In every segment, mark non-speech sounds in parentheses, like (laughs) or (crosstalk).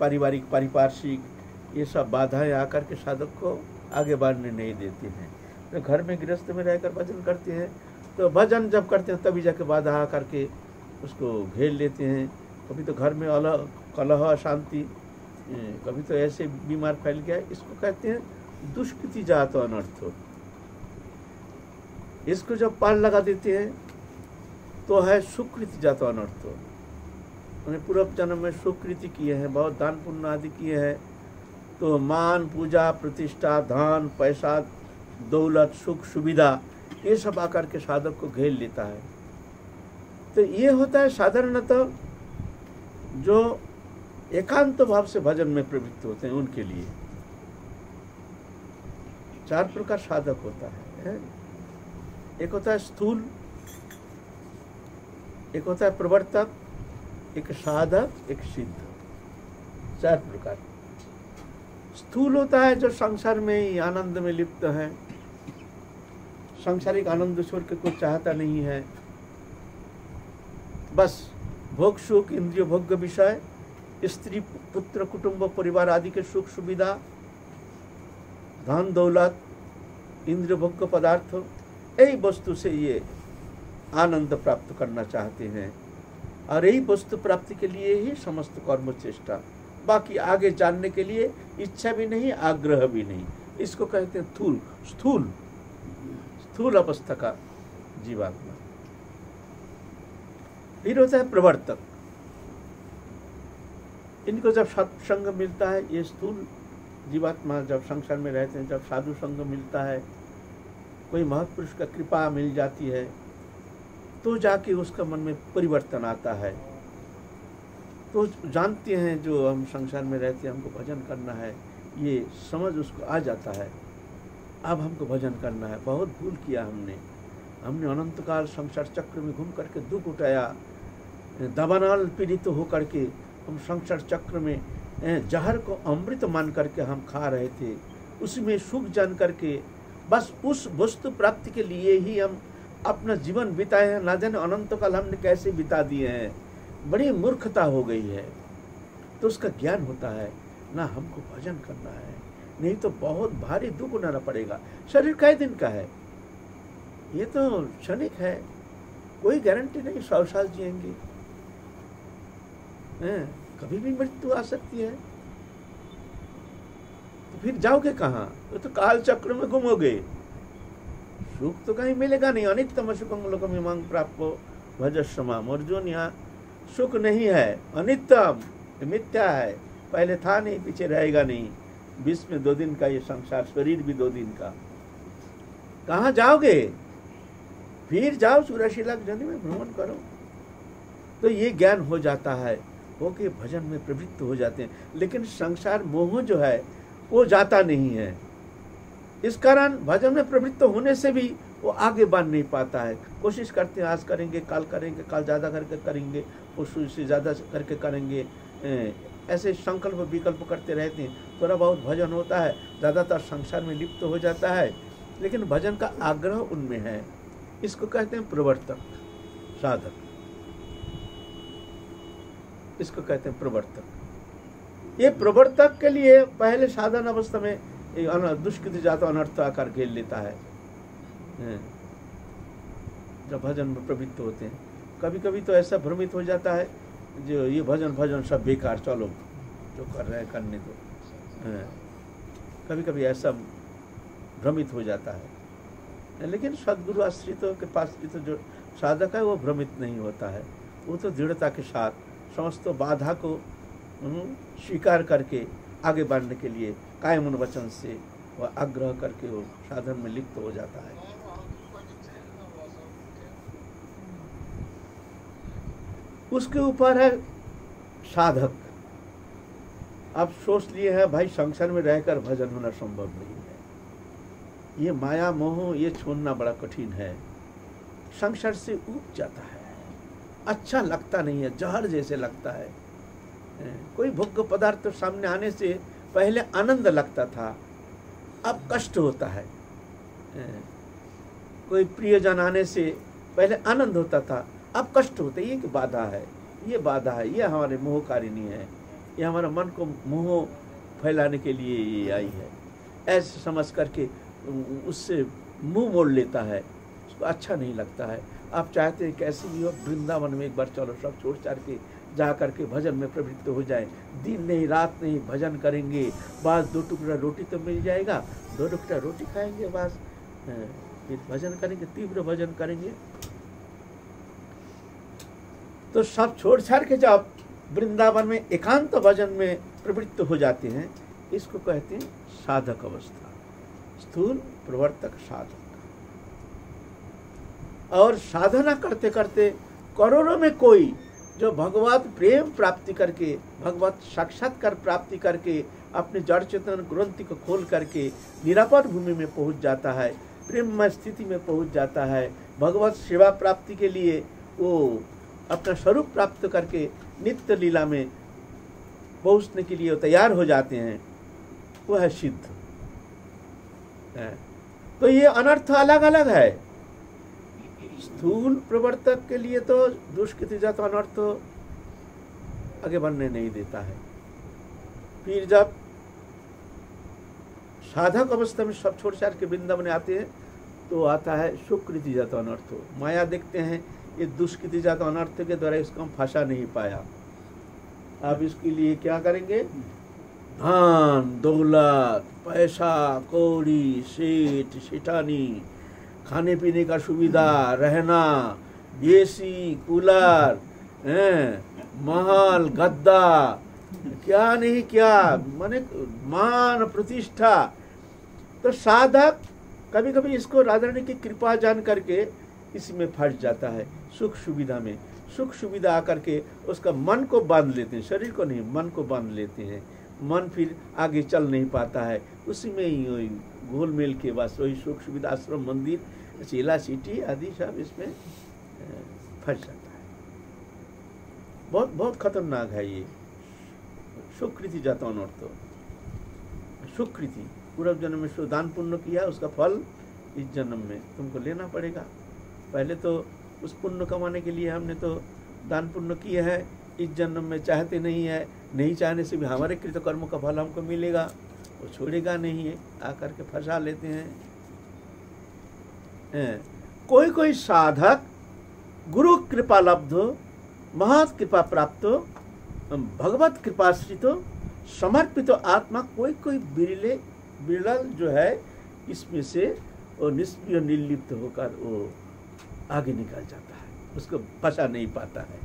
पारिवारिक, पारिपार्श्विक, ये सब बाधाएँ आकर के साधक को आगे बढ़ने नहीं देती हैं। तो घर में गृहस्थ में रहकर भजन करते हैं तो भजन जब करते हैं, तभी जाके बाधा आकर के उसको घेर लेते हैं। कभी तो घर में अलग, कलह, अशांति कभी तो ऐसे बीमार फैल गया, इसको कहते हैं दुष्कृति जात अनर्थ। इसको जब पाल लगा देते हैं तो है सुकृति जात अनर्थ। उन्हें पूर्व जन्म में सुकृति किए हैं, बहुत दान पुण्य आदि किए हैं। तो मान, पूजा, प्रतिष्ठा धन पैसा, दौलत, सुख, सुविधा, ये सब आकर के साधक को घेर लेता है। तो ये होता है साधारणतः जो एकांत भाव से भजन में प्रवृत्त होते हैं उनके लिए। चार प्रकार साधक होता है? एक होता है स्थूल, एक होता है प्रवर्तक एक साधक, एक सिद्ध। चार प्रकार। स्थूल होता है जो संसार में ही आनंद में लिप्त है। सांसारिक आनंद छोड़ के कुछ चाहता नहीं है। बस भोग सुख, इंद्रिय भोग्य विषय, स्त्री, पुत्र, कुटुंब, परिवार आदि के सुख सुविधा, धन, दौलत, इंद्रिय भोग्य पदार्थ, यही वस्तु से ये आनंद प्राप्त करना चाहते हैं। और यही वस्तु प्राप्ति के लिए ही समस्त कर्म चेष्टा। बाकी आगे जानने के लिए इच्छा भी नहीं, आग्रह भी नहीं। इसको कहते हैं थूल, स्थूल स्थूल अवस्था का जीवात्मा। फिर होता है प्रवर्तक। इनको जब सत्संग मिलता है, ये स्थूल जीवात्मा जब संसार में रहते हैं, जब साधु संग मिलता है, कोई महापुरुष का कृपा मिल जाती है तो जाके उसका मन में परिवर्तन आता है। तो जानते हैं जो हम संसार में रहते हैं, हमको भजन करना है, ये समझ उसको आ जाता है। अब हमको भजन करना है। बहुत भूल किया हमने। हमने अनंत काल संसार चक्र में घूम करके दुख उठाया, दबानाल पीड़ित हो करके हम संसार चक्र में जहर को अमृत मान करके हम खा रहे थे। उसमें सुख जान करके, बस उस वस्तु प्राप्ति के लिए ही हम अपना जीवन बिताए हैं। ना जाने अनंत काल हमने कैसे बिता दिए हैं? बड़ी मूर्खता हो गई है। तो उसका ज्ञान होता है। ना हमको भजन करना है। नहीं तो बहुत भारी दुख उठाना पड़ेगा। शरीर कई दिन का है। ये तो क्षणिक है। कोई गारंटी नहीं सौ साल जिएँगे। कभी भी मृत्यु आ सकती है। तो फिर जाओगे कहाँ? तो, तो काल चक्र में घूमोगे। सुख तो कहीं मिलेगा नहीं। अनित्यम सुखम लोकम मांग प्राप्त भजस्वमाम अर्जुन यहाँ सुख नहीं है। अनितम मिथ्या है। पहले था नहीं, पीछे रहेगा नहीं। बीस में दो दिन का ये संसार, शरीर भी दो दिन का। कहा जाओगे? फिर जाओ सूर्यशिला जन में भ्रमण करो। तो ये ज्ञान हो जाता है। हो के भजन में प्रवृत्त हो जाते हैं। लेकिन संसार मोह जो है, वो जाता नहीं है। इस कारण भजन में प्रवृत्त होने से भी वो आगे बढ़ नहीं पाता है। कोशिश करते हैं, आज करेंगे, कल करेंगे, कल ज़्यादा करके करेंगे उससे से ज़्यादा करके करेंगे। ऐसे संकल्प, विकल्प करते रहते हैं। थोड़ा बहुत भजन होता है, ज़्यादातर संसार में लिप्त हो जाता है, लेकिन भजन का आग्रह उनमें है। इसको कहते हैं प्रवर्तक, साधक। इसको कहते हैं प्रवर्तक। ये प्रवर्तक के लिए पहले साधन अवस्था में दुष्कृत जाता अनर्थ आकार घेर लेता है। जब भजन में प्रवृत्त होते हैं। कभी कभी तो ऐसा भ्रमित हो जाता है जो ये भजन भजन सब बेकार, चलो, जो कर रहे हैं करने दो। कभी कभी ऐसा भ्रमित हो जाता है। लेकिन सदगुरु आश्रितों के पास तो जो साधक है, वो भ्रमित नहीं होता है। वो तो दृढ़ता के साथ समस्त बाधा को स्वीकार करके आगे बढ़ने के लिए कायम वचन से वह आग्रह करके वो साधन में लिप्त हो जाता है। उसके ऊपर है साधक। अब सोच लिए है, भाई संसार में रहकर भजन होना संभव नहीं है। ये माया मोह, ये छोड़ना बड़ा कठिन है। संसार से उग जाता है। अच्छा लगता नहीं है, जहर जैसे लगता है। कोई भोग्य पदार्थ तो सामने आने से पहले आनंद लगता था, अब कष्ट होता है। कोई प्रियजन आने से पहले आनंद होता था, अब कष्ट होता है। ये कि बाधा है, ये बाधा है, ये हमारे मोहकारिणी है, ये हमारे मन को मोह फैलाने के लिए ये आई है। ऐसे समझ करके उससे मुँह मोड़ लेता है, उसको अच्छा नहीं लगता है। आप चाहते हैं कैसे भी हो वृंदावन में एक बार चलो, सब छोड़ छाड़ के जा करके भजन में प्रवृत्त हो जाए। दिन नहीं, रात नहीं, भजन करेंगे। बस दो टुकड़ा रोटी तो मिल जाएगा। दो टुकड़ा रोटी खाएँगे बस। फिर भजन करेंगे, तीव्र भजन करेंगे। तो सब छोड़ छाड़ के जब वृंदावन में एकांत भजन में प्रवृत्त हो जाते हैं। इसको कहते हैं साधक अवस्था। स्थूल प्रवर्तक साधक। और साधना करते करते करोड़ों में कोई जो भगवत प्रेम प्राप्ति करके, भगवत साक्षात्कार प्राप्ति करके, अपने जड़ चेतन ग्रंथि को खोल करके निरापद भूमि में पहुँच जाता है प्रेममय स्थिति में पहुँच जाता है, भगवत सेवा प्राप्ति के लिए वो अपना स्वरूप प्राप्त करके नित्य लीला में पहुँचने के लिए तैयार हो जाते हैं। वह है। सिद्ध तो ये अनर्थ अलग अलग है। स्थूल प्रवर्तक के लिए तो दुष्कृति जात अनर्थ आगे बढ़ने नहीं देता है। फिर जब साधक अवस्था में सब छोड़ छाड़ के वृंदावन आते हैं तो आता है सुकृति जात अनर्थ माया देखते हैं, ये दुष्कृति जात अनर्थ के द्वारा इसको हम फंसा नहीं पाया। अब इसके लिए क्या करेंगे? धान, दौलत, पैसा, कौड़ी, सेठ, सेठानी खाने पीने का सुविधा, रहना, एसी, कूलर महल, गद्दा, क्या नहीं क्या? माने मान प्रतिष्ठा। तो साधक कभी कभी इसको राधा रानी की कृपा जान करके इसमें फंस जाता है, सुख सुविधा में। सुख सुविधा आकर के उसका मन को बाँध लेते हैं, शरीर को नहीं, मन को बाँध लेते हैं। मन फिर आगे चल नहीं पाता है। उसी में ही घोल मेल के बाद वही सुख सुविधा आश्रम, मंदिर चीला सिटी आदि सब इसमें फंस जाता है। बहुत बहुत खतरनाक है ये। सुकृति जाता तो सुकृति। पूर्व जन्म में दान पुण्य किया, उसका फल इस जन्म में तुमको लेना पड़ेगा। पहले तो उस पुण्य कमाने के लिए हमने तो दान पुण्य किए हैं, इस जन्म में चाहते नहीं है नहीं चाहने से भी हमारे कृत कर्म का फल हमको मिलेगा, वो छोड़ेगा नहीं है आकर के फंसा लेते हैं। कोई कोई साधक गुरु कृपा लब्ध महत कृपा प्राप्त, भगवत कृपाश्रित समर्पित आत्मा कोई कोई बिरले, बिरल जो है, इसमें से वो निष्क्रिय, निर्लिप्त होकर वो आगे निकल जाता है। उसको फंसा नहीं पाता है।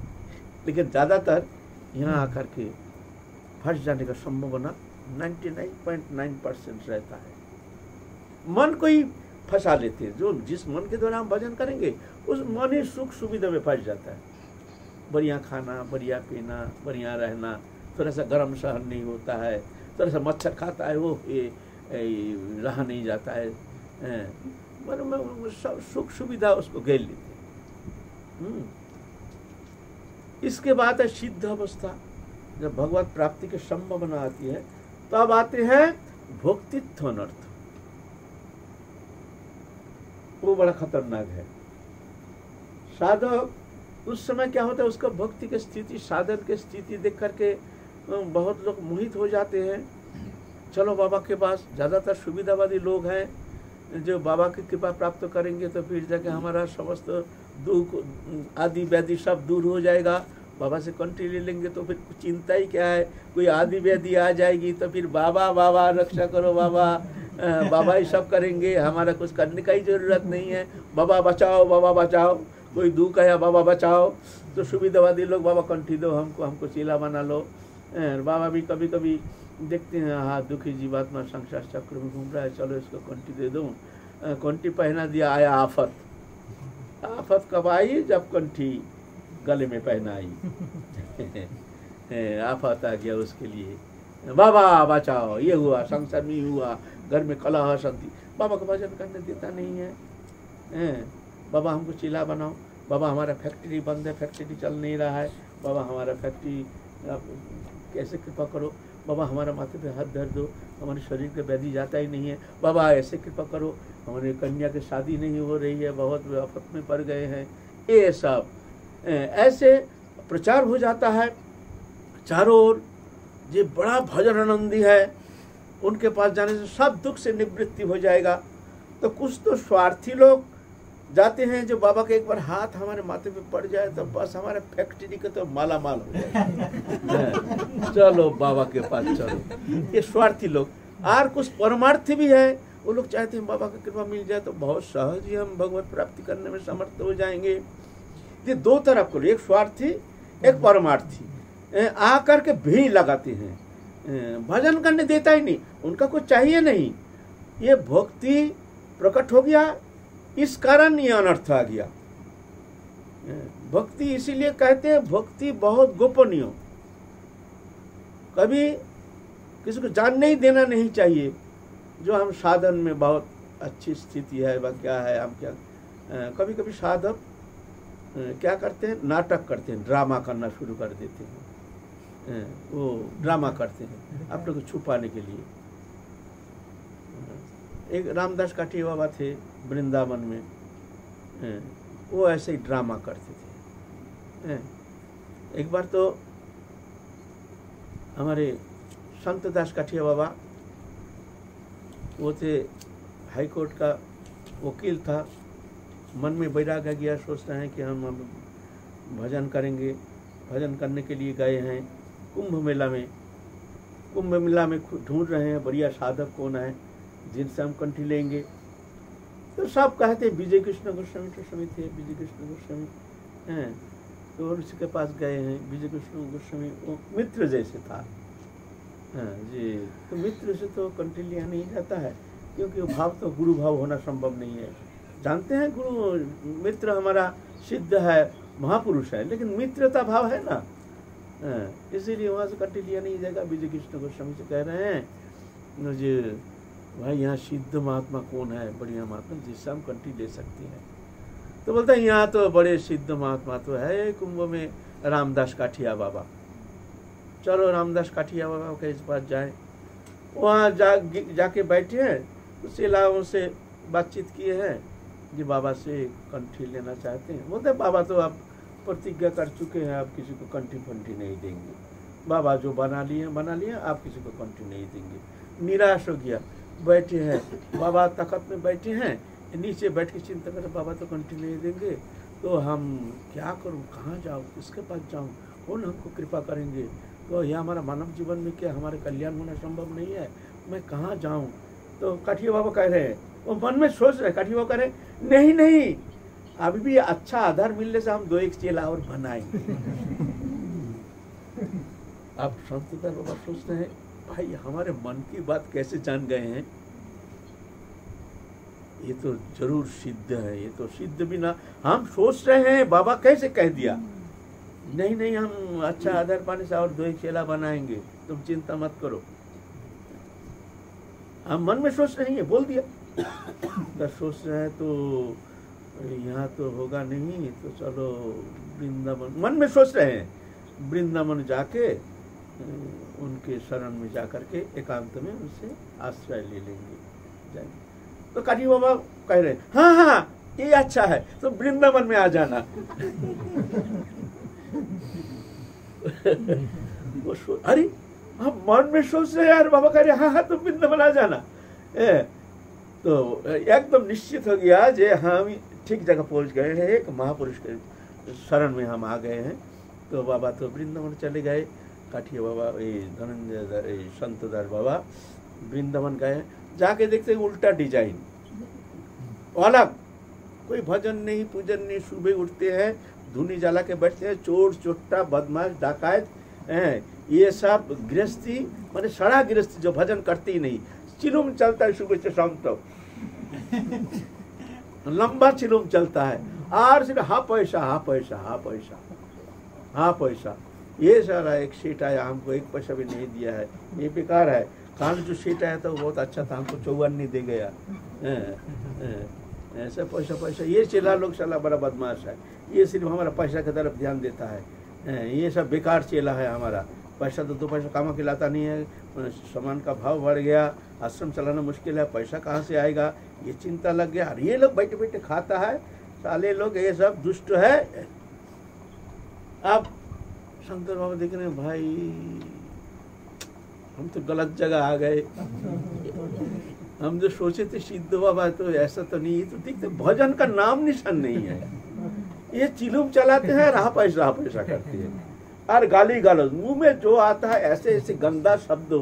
लेकिन ज़्यादातर यहाँ आकर के फंस जाने का संभावना 99.9 परसेंट रहता है। मन को ही फंसा लेते हैं। जो जिस मन के द्वारा हम भजन करेंगे उस मन ही सुख सुविधा में फंस जाता है। बढ़िया खाना बढ़िया पीना बढ़िया रहना थोड़ा सा गर्म सहन नहीं होता है थोड़ा सा मच्छर खाता है वो ये, रहा नहीं जाता है। मन में सब सुख सुविधा उसको घेर लेते हम्म। इसके बाद है सिद्ध अवस्था। जब भगवत प्राप्ति के संभावना आती है तो अब आते हैं भोक्तित्व अनर्थ वो बड़ा खतरनाक है। साधक उस समय क्या होता है, उसका भक्ति की स्थिति, साधन की स्थिति देख करके बहुत लोग मोहित हो जाते हैं। चलो बाबा के पास ज़्यादातर सुविधावादी लोग हैं, जो बाबा की कृपा प्राप्त करेंगे तो फिर जाके हमारा समस्त दुख आदि व्याधि सब दूर हो जाएगा। बाबा से कंट्री ले लेंगे तो फिर कुछ चिंता ही क्या है? कोई आदि व्याधि आ जाएगी तो फिर बाबा बाबा, रक्षा करो बाबा। बाबा ही सब करेंगे, हमारा कुछ करने का ही ज़रूरत नहीं है। बाबा बचाओ बाबा बचाओ। कोई दुख है बाबा बचाओ। तो सुविधावादी लोग, बाबा कंठी दो हमको हमको चीला बना लो। बाबा भी कभी कभी देखते हैं हाँ दुखी जीवात्मा संसार चक्र में घूम रहा है, चलो इसको कंठी दे दूँ। कंठी पहना दिया, आया आफत। आफत कब आई? जब कंठी गले में पहनाई। (laughs) आफत आ गया उसके लिए। बाबा, बचाओ, ये हुआ, संसार में हुआ, घर में कलह शांति बाबा को भजन करने देता नहीं है। हैं, बाबा हमको चिल्ला बनाओ। बाबा हमारा फैक्ट्री बंद है, फैक्ट्री चल नहीं रहा है। बाबा हमारा फैक्ट्री कैसे कृपा करो? बाबा हमारा माथे पे हाथ धर दो। हमारे शरीर के व्याधि जाता ही नहीं है। बाबा ऐसे कृपा करो। हमारे कन्या की शादी नहीं हो रही है, बहुत आफत में पड़ गए हैं। ये सब ऐसे प्रचार हो जाता है। चारों ओर ये बड़ा भजन आनंदी है। उनके पास जाने से सब दुख से निवृत्ति हो जाएगा। तो कुछ तो स्वार्थी लोग जाते हैं जो बाबा के एक बार हाथ हमारे माथे पे पड़ जाए तो बस हमारे फैक्ट्री के तो माला माल हो जाए। (laughs) चलो बाबा के पास चलो। ये स्वार्थी लोग। और कुछ परमार्थी भी है। वो लोग चाहते हैं बाबा की कृपा मिल जाए तो बहुत सहज ही हम भगवत प्राप्ति करने में समर्थ हो जाएँगे। ये दो तरफ़ को एक स्वार्थी एक परमार्थी आकर के भीड़ लगाते हैं। भजन करने देता ही नहीं उनका कुछ चाहिए नहीं। ये भक्ति प्रकट हो गया इस कारण ये अनर्थ आ गया। भक्ति इसीलिए कहते हैं भक्ति बहुत गोपनीय। कभी किसी को जानने ही देना नहीं चाहिए जो हम साधन में बहुत अच्छी स्थिति है वह क्या है हम क्या कभी कभी साधक क्या करते हैं? नाटक करते हैं। ड्रामा करना शुरू कर देते हैं। वो ड्रामा करते हैं अपने को छुपाने के लिए। एक रामदास काठी बाबा थे वृंदावन में। वो ऐसे ही ड्रामा करते थे। एक बार तो हमारे संत दास काठिया बाबा, वो थे हाईकोर्ट का वकील था। मन में बैराग आ गया, सोचते हैं कि हम अब भजन करेंगे। भजन करने के लिए गए हैं कुंभ मेला में। कुंभ मेला में ढूंढ रहे हैं बढ़िया साधक कौन है, जिनसे हम कंठी लेंगे। तो सब कहते विजय कृष्ण गोस्वामी गोस्वामी थे, विजय कृष्ण गोस्वामी। हैं तो उसी के पास गए हैं, विजय कृष्ण गोस्वामी, वो मित्र जैसे था। हाँ जी। तो मित्र से तो कंठी लिया नहीं जाता है, क्योंकि वो भाव तो गुरु भाव होना संभव नहीं है। जानते हैं गुरु मित्र हमारा सिद्ध है महापुरुष है लेकिन मित्रता भाव है ना? हाँ, इसीलिए वहाँ से कंठी लिया नहीं जाएगा। विजय कृष्ण गोस्वामी से कह रहे हैं जी भाई यहाँ सिद्ध महात्मा कौन है? बढ़िया महात्मा जिससे हम कंठी ले सकते हैं। तो बोलते हैं यहाँ तो बड़े सिद्ध महात्मा तो है कुंभ में रामदास काठिया बाबा। चलो रामदास काठिया बाबा के इस पास जाए। वहाँ जा जाके बैठे हैं तो सेलाओं से बातचीत किए हैं। जी, बाबा से कंठी लेना चाहते हैं। बोलते बाबा तो आप प्रतिज्ञा कर चुके हैं, आप किसी को कंठी फंठी नहीं देंगे। बाबा जो बना लिए बना लिए, आप किसी को कंठी नहीं देंगे। निराश हो गया। बैठे हैं। बाबा तखत में बैठे हैं। नीचे बैठ के चिंता करें बाबा तो कंठी नहीं देंगे। तो हम क्या करूँ? कहाँ जाऊँ? किसके पास जाऊँ? कौन हमको कृपा करेंगे? तो यह हमारा मानव जीवन में क्या हमारे कल्याण होना संभव नहीं है? मैं कहाँ जाऊँ? तो काठिया बाबा कह रहे हैं, वो मन में सोच रहे काठिया बाबा कह रहे नहीं नहीं, अभी भी अच्छा आधार मिलने से हम दो एक चेला और बनाएँगे. (laughs) आप संत बाबा सोचते हैं, भाई, हमारे मन की बात कैसे जान गए हैं? ये तो ज़रूर सिद्ध है, ये तो सिद्ध भी ना। हम सोच रहे हैं, बाबा कैसे कह दिया? नहीं नहीं, हम अच्छा आधार पाने से और दो एक चेला बनाएँगे, तुम चिंता मत करो। हम मन में सोच रहे हैं बोल दिया। अगर सोच रहे हैं तो यहाँ तो होगा नहीं तो चलो वृंदावन। मन में सोच रहे हैं, वृंदावन जाके उनके शरण में जा करके एकांत में उनसे आश्रय ले लेंगे। जाएँगे। तो काजी बाबा कह रहे हाँ हाँ ये अच्छा है तो वृंदावन में आ जाना। (laughs) वो अरे हम मन में सोच रहे यार बाबा कह रहे हाँ हाँ तो वृंदावन आ जाना। ए, तो एकदम निश्चित हो गया जे हम ठीक जगह पहुँच गए हैं एक महापुरुष के शरण में हम आ गए हैं। तो बाबा तो वृंदावन चले गए काठिया बाबा ये धनंजय संतदार बाबा वृंदावन गए। जाके देखते हैं उल्टा डिज़ाइन। अलग कोई भजन नहीं पूजन नहीं सुबह उठते हैं धुनी जला के बैठते हैं चोर चोट्टा बदमाश डाकायत हैं। ये सब गृहस्थी, मैंने सड़ा गृहस्थी जो भजन करती नहीं। चिलुम चलता है सुबह से शाम तक लंबा चिलुम चलता है। और सिर्फ़ हा पैसा हा पैसा हा पैसा हा पैसा। ये सारा एक सीट आया, हमको एक पैसा भी नहीं दिया है। ये बेकार है। कान जो सीट आया था, वो बहुत अच्छा था, हमको चौवन नहीं दे गया। ऐसा पैसा पैसा। ये चेला लोग चला बड़ा बदमाश है। ये सिर्फ़ हमारा पैसा की तरफ़ ध्यान देता है। ये सब बेकार चेला है हमारा। पैसा तो दो पैसा कामा खिलाता नहीं है सामान का भाव बढ़ गया, आश्रम चलाना मुश्किल है, पैसा कहाँ से आएगा? ये चिंता लग गया। ये लोग बैठे बैठे खाता है, साले लोग, ये सब दुष्ट है। अब शंकर बाबा देख रहे भाई, हम तो गलत जगह आ गए। हम जो सोचे थे सिद्ध बाबा तो ऐसा तो नहीं तो देखते भजन का नाम निशान नहीं है। ये चिलुम चलाते हैं, राह पैसा राह पैसा करते हैं। और गाली गलौज। मुँह में जो आता है ऐसे ऐसे गंदा शब्द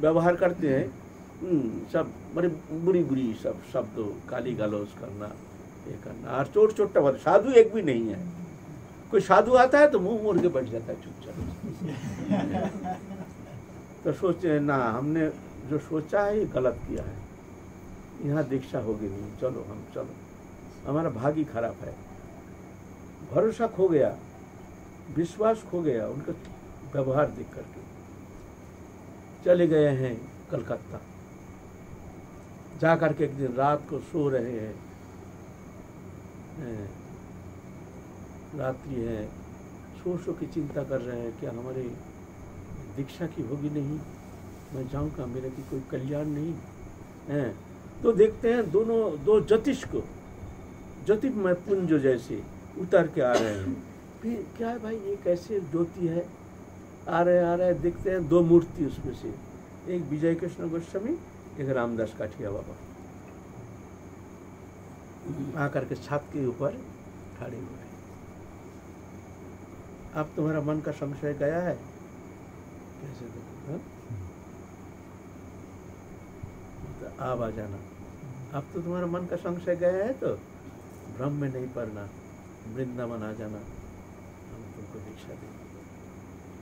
व्यवहार करते हैं। हम्म, सब बड़े बुरी बुरी सब शब्द गाली गलौज करना ये करना और चोट चोट साधु एक भी नहीं है। कोई साधु आता है तो मुँह मोड़ के बैठ जाता है चुपचाप। तो सोचते सोचे ना हमने जो सोचा है ये गलत किया है। यहाँ दीक्षा होगी नहीं। चलो हम चलो। हमारा भाग ही खराब है। भरोसा खो गया। विश्वास खो गया, उनका व्यवहार देख करके। चले गए हैं कलकत्ता। जा करके एक दिन रात को सो रहे हैं। रात्रि है। सो सो की चिंता कर रहे हैं क्या हमारे दीक्षा की होगी नहीं। मैं जाऊँ का मेरे की कोई कल्याण नहीं। है। तो देखते हैं दोनों, दो ज्योतिष को। ज्योतिर्मय पुंज जैसे उतर के आ रहे हैं। फिर क्या है भाई, ये कैसे ज्योति है? आ रहे आ रहे देखते हैं, दो मूर्ति उसमें से। एक विजय कृष्ण गोस्वामी, एक रामदास काठिया बाबा। आकर के छत के ऊपर खड़े हुए अब तुम्हारा मन का संशय गया है? कैसे हाँ? तो अब आ जाना। अब तो तुम्हारा मन का संशय गया है तो भ्रम में नहीं पड़ना, वृंदावन आ जाना। देंगे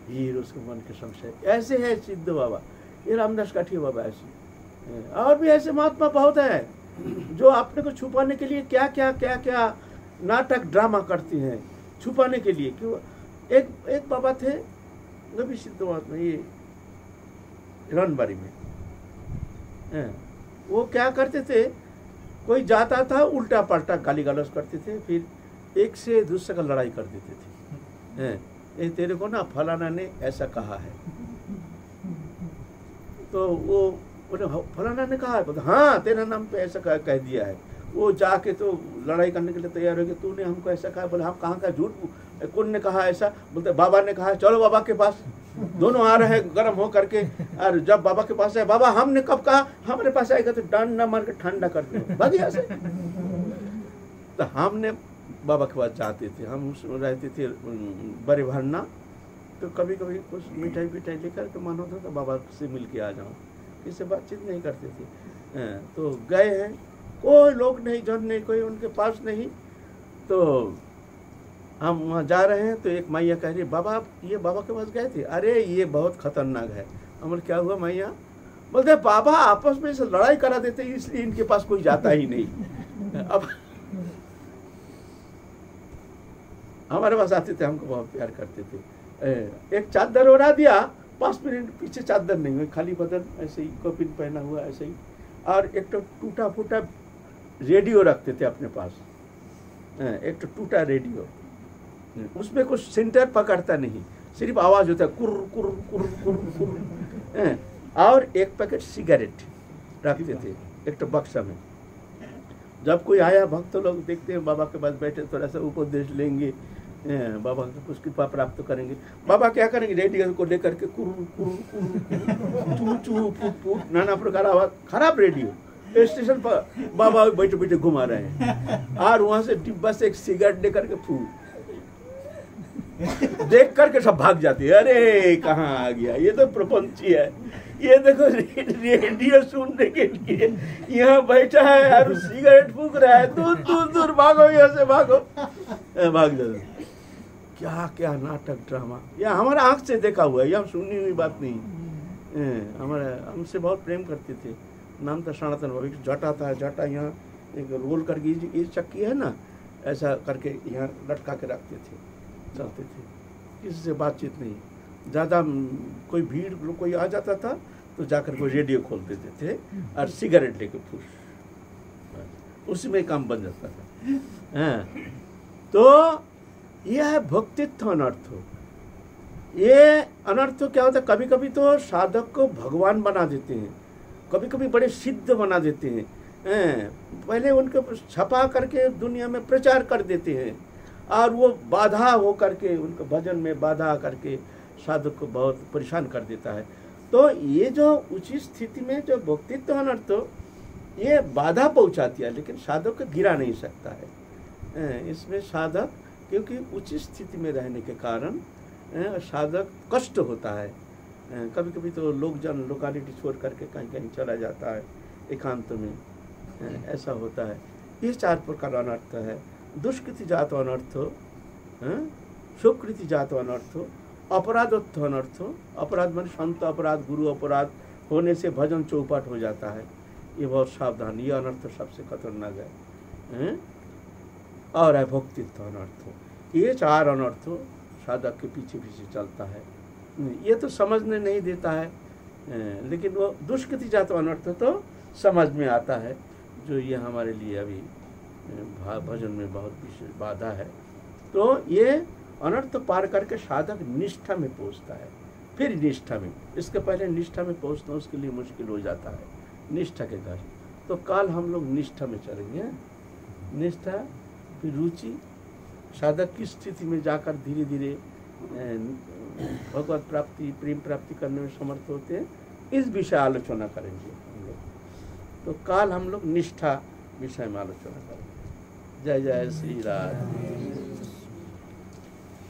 फिर उसके मन के संशय। ऐसे है सिद्ध बाबा। ये रामदास काठिया बाबा ऐसे। और भी ऐसे महात्मा बहुत है जो अपने को छुपाने के लिए क्या क्या क्या क्या नाटक ड्रामा करती हैं। छुपाने के लिए क्यों? एक एक बाबा थे भी सिद्ध महात्मा ये रनबारी में। वो क्या करते थे कोई जाता था उल्टा पलटा गाली गलौज करते थे फिर एक से दूसरे का लड़ाई कर देते थे। हैं, ये तेरे को ना फलाना ने ऐसा कहा है। तो वो बोले "हाँ, फलाना ने कहा है? बोले हाँ तेरा नाम पे ऐसा कह, कह दिया है। वो जाके तो लड़ाई करने के लिए तैयार हो गए तूने हमको ऐसा कहा बोले हम कहाँ का झूठ कौन ने कहा ऐसा? बोलते बाबा ने कहा चलो बाबा के पास। दोनों आ रहे हैं गर्म हो करके। और जब बाबा के पास आए बाबा हमने कब कहा? हमारे पास आएगा तो डंडा मार के ठंडा कर दो। भागी से। तो हमने बाबा के पास जाते थे। हम रहते थे बड़े भरना। तो कभी कभी कुछ मिठाई पिठाई लेकर के मन होता तो बाबा से मिल के आ जाऊँ किससे बातचीत नहीं करते थे। तो गए हैं। कोई लोग नहीं जन नहीं कोई उनके पास नहीं। तो हम वहाँ जा रहे हैं तो एक मैया कह रही बाबा आप ये बाबा के पास गए थे? अरे ये बहुत खतरनाक है। हमने क्या हुआ मैया? बोलते बाबा आपस में से लड़ाई करा देते इसलिए इनके पास कोई जाता ही नहीं। (laughs) अब हमारे पास आते थे, हमको बहुत प्यार करते थे। एक चादर ओढ़ा दिया, पाँच मिनट पीछे चादर नहीं हुई, खाली बदन, ऐसे ही कॉपिन पहना हुआ, ऐसे ही। और एक तो टूटा फूटा रेडियो रखते थे अपने पास। एक तो टूटा रेडियो। उसमें कुछ सेंटर पकड़ता नहीं, सिर्फ़ आवाज़ होता है, कुर कुर कुर कुर कुर। और एक पैकेट सिगरेट रखते थे, एक तो बक्सा में। जब कोई आया, भक्त लोग देखते हैं, बाबा के पास बैठे, थोड़ा सा उपदेश लेंगे बाबा से कुछ कृपा प्राप्त करेंगे। बाबा क्या करेंगे? रेडियो को लेकर के चू चू, फूट नाना प्रकार आवाज़, खराब रेडियो। स्टेशन पर बाबा बैठे बैठे घुमा रहे हैं। और वहाँ से डिब्बा से एक सिगरेट लेकर के फूट देख करके सब भाग जाते हैं। अरे, कहाँ आ गया? ये तो प्रपंची है। ये देखो, रेडियो सुनने के लिए यहाँ बैठा है और सिगरेट फूक रहा है। दूर दूर दूर, भागो, यहाँ से भागो। भाग जाओ क्या क्या नाटक ड्रामा यह हमारा आँख से देखा हुआ है यह हम सुनी हुई बात नहीं। हमारे, हमसे बहुत प्रेम करते थे। नाम था सनातन एक जटा था, जटा यहाँ एक रोल करके ये चक्की है ना, ऐसा करके यहाँ लटका के रखते थे, चलते थे। किसी से बातचीत नहीं। ज़्यादा कोई भीड़ कोई आ जाता था तो जाकर कोई रेडियो खोल देते थे और सिगरेट लेके फूस उसी में काम बन जाता था। हाँ। तो यह है भक्तित्व अनर्थ ये अनर्थ क्या होता है? कभी कभी तो साधक को भगवान बना देते हैं। कभी कभी बड़े सिद्ध बना देते हैं। हैं, पहले उनके छपा करके दुनिया में प्रचार कर देते हैं। और वो बाधा हो करके उनके भजन में बाधा करके साधक को बहुत परेशान कर देता है। तो ये जो उचित स्थिति में जो भक्तित्व अनर्थ ये बाधा पहुंचाती है, लेकिन साधक को गिरा नहीं सकता है। इसमें साधक, क्योंकि उचित स्थिति में रहने के कारण साधक कष्ट होता है। कभी कभी तो लोग जन, लोकालिटी छोड़ करके कहीं कहीं चला जाता है, एकांत में। ऐसा होता है। ये चार प्रकार अनर्थ है। दुष्कृति जात अनर्थ सुकृति जात अनर्थ अपराधत्व अनर्थ अपराध मान संत अपराध, गुरु अपराध, होने से भजन चौपट हो जाता है। ये बहुत सावधान ये अनर्थ सबसे खतरनाक है। और है भक्तित्व अनर्थ ये चार अनर्थ साधक के पीछे पीछे चलता है। ये तो समझने नहीं देता है। लेकिन वो दुष्कृति जात अनर्थ तो समझ में आता है, जो ये हमारे लिए अभी भजन में बहुत विशेष बाधा है। तो ये अनर्थ पार करके साधक निष्ठा में पहुँचता है। फिर निष्ठा में। इसके पहले निष्ठा में पहुँचना उसके लिए मुश्किल हो जाता है, निष्ठा के घर तो कल हम लोग निष्ठा में चलेंगे। निष्ठा, फिर रुचि, साधक की स्थिति में जाकर धीरे धीरे भगवत प्राप्ति, प्रेम प्राप्ति करने में समर्थ होते हैं। इस विषय आलोचना करेंगे हम लोग। तो काल हम लोग निष्ठा विषय में आलोचना करेंगे। जय जय श्री राम